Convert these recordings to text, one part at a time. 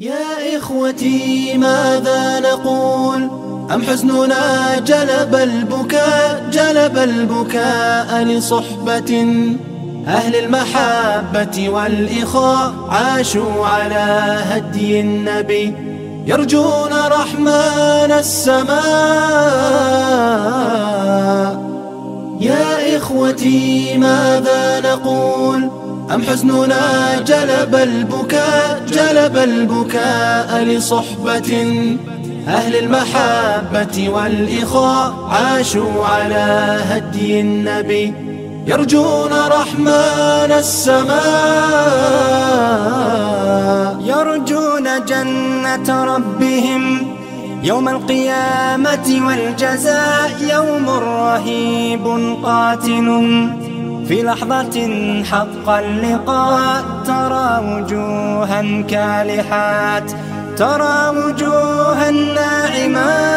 يا إخوتي ماذا نقول؟ أم حزننا جلب البكاء جلب البكاء لصحبة؟ أهل المحبة والإخاء عاشوا على هدي النبي. يرجون رحمن السماء. يا إخوتي ماذا نقول؟ أم حزننا جلب البكاء جلب البكاء لصحبة. أهل المحبة والإخاء عاشوا على هدي النبي. يرجون رحمن السماء. يرجون جنة ربهم. يوم القيامة والجزاء يوم رهيب قاتل. في لحظة حق اللقاء ترى وجوها كالحات ترى وجوها ناعمات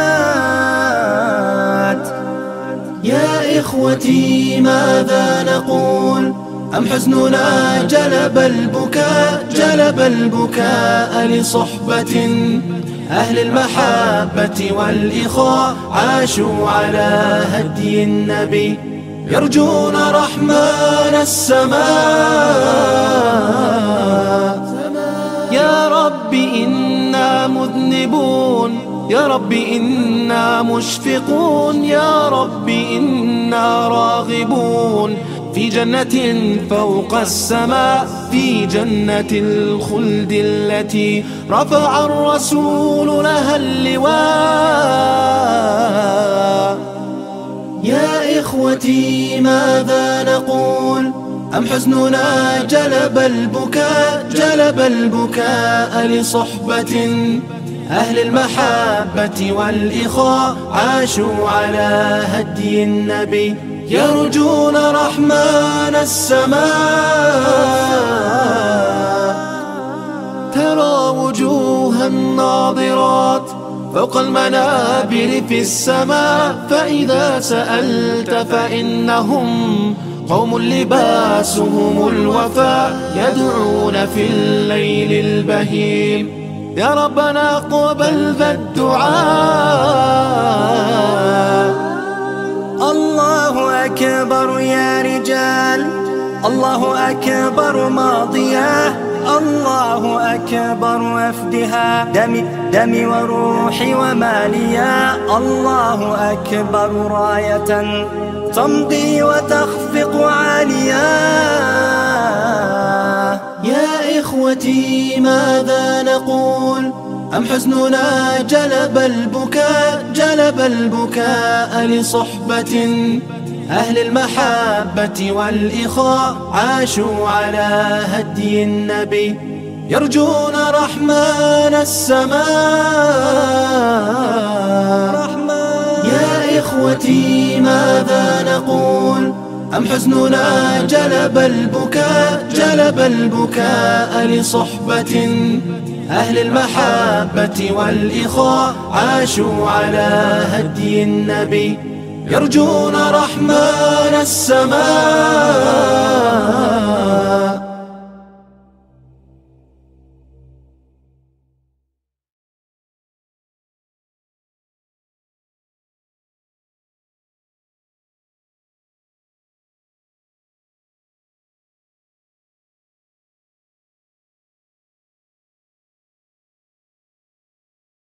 يا إخوتي ماذا نقول؟ أم حزننا جلب البكاء جلب البكاء لصحبة. أهل المحبة والإخاء عاشوا على هدي النبي. يرجون رحمن السماء. يا رب إنا مذنبون يا رب إنا مشفقون يا رب إنا راغبون. في جنة فوق السماء في جنة الخلد التي رفع الرسول لها اللواء. إخوتي ماذا نقول؟ أم حزننا جلب البكاء جلب البكاء لصحبة. أهل المحبة والإخاء عاشوا على هدي النبي. يرجون رحمن السماء. ترى وجوها ناظرات فوق المنابر في السماء فإذا سألت فإنهم قوم لباسهم الوفاء يدعون في الليل البهيم. يا ربنا اقبل ذا الدعاء. الله أكبر يا رجال الله أكبر ماضياه الله أكبر وفدها. دمي دمي وروحي وماليا. الله أكبر راية تمضي وتخفق عاليا. يا إخوتي ماذا نقول؟ أم حزننا جلب البكاء جلب البكاء لصحبة أهل المحبة والإخاء عاشوا على هدي النبي. يرجون رحمن السماء. يا إخوتي ماذا نقول؟ أم حزننا جلب البكاء؟ جلب البكاء لصحبة. أهل المحبة والإخاء عاشوا على هدي النبي. يرجون رحمن السماء.